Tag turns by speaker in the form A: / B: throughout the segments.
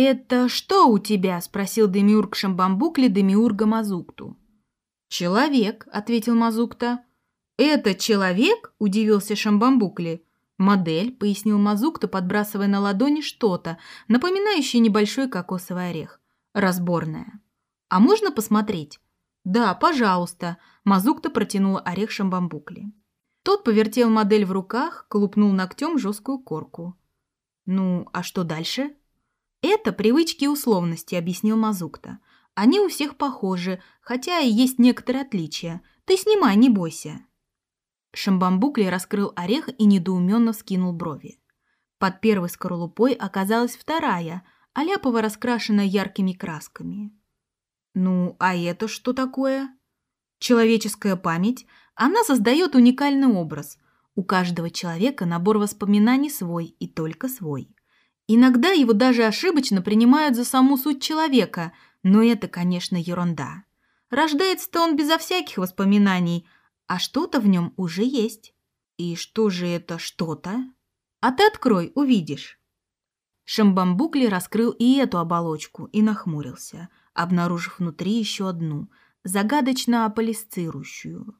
A: «Это что у тебя?» – спросил Демиург Шамбамбукли Демиурга Мазукту. «Человек», – ответил Мазукта. «Это человек?» – удивился Шамбамбукли. «Модель», – пояснил Мазукта, подбрасывая на ладони что-то, напоминающее небольшой кокосовый орех. «Разборная». «А можно посмотреть?» «Да, пожалуйста», – Мазукта протянула орех Шамбамбукли. Тот повертел модель в руках, колупнул ногтем жесткую корку. «Ну, а что дальше?» «Это привычки и условности», — объяснил Мазукта. «Они у всех похожи, хотя и есть некоторые отличия. Ты снимай, не бойся». Шамбамбукли раскрыл орех и недоуменно вскинул брови. Под первой скорлупой оказалась вторая, аляпово раскрашенная яркими красками. «Ну, а это что такое?» «Человеческая память. Она создает уникальный образ. У каждого человека набор воспоминаний свой и только свой». Иногда его даже ошибочно принимают за саму суть человека, но это, конечно, ерунда. Рождается-то он безо всяких воспоминаний, а что-то в нем уже есть. И что же это что-то? А ты открой, увидишь. Шамбамбукли раскрыл и эту оболочку и нахмурился, обнаружив внутри еще одну, загадочно аполисцирующую.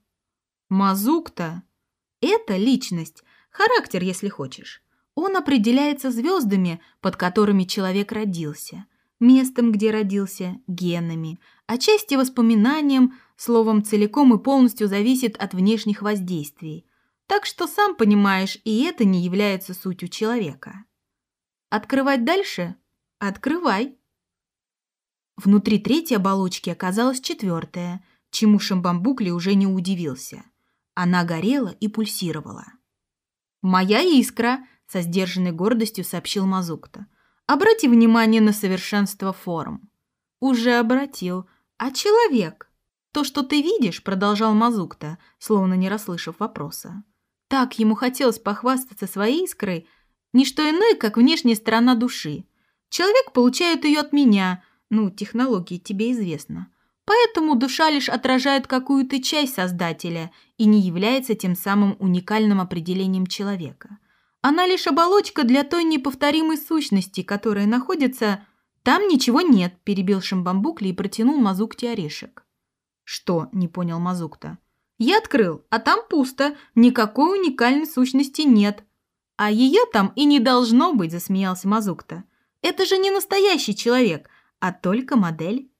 A: Мазук-то – это личность, характер, если хочешь. Он определяется звездами, под которыми человек родился, местом, где родился, генами, отчасти а воспоминанием, словом, целиком и полностью зависит от внешних воздействий. Так что, сам понимаешь, и это не является сутью человека. Открывать дальше? Открывай. Внутри третьей оболочки оказалась четвертая, чему Шамбамбукли уже не удивился. Она горела и пульсировала. «Моя искра!» со сдержанной гордостью сообщил Мазукта. «Обрати внимание на совершенство форм». «Уже обратил. А человек?» «То, что ты видишь», — продолжал Мазукта, словно не расслышав вопроса. Так ему хотелось похвастаться своей искрой, не что иное, как внешняя сторона души. Человек получает ее от меня, ну, технологии тебе известно. Поэтому душа лишь отражает какую-то часть Создателя и не является тем самым уникальным определением человека. Она лишь оболочка для той неповторимой сущности, которая находится... Там ничего нет, перебил Шамбамбукли и протянул Мазукте орешек. Что, не понял Мазукта. Я открыл, а там пусто, никакой уникальной сущности нет. А ее там и не должно быть, засмеялся Мазукта. Это же не настоящий человек, а только модель.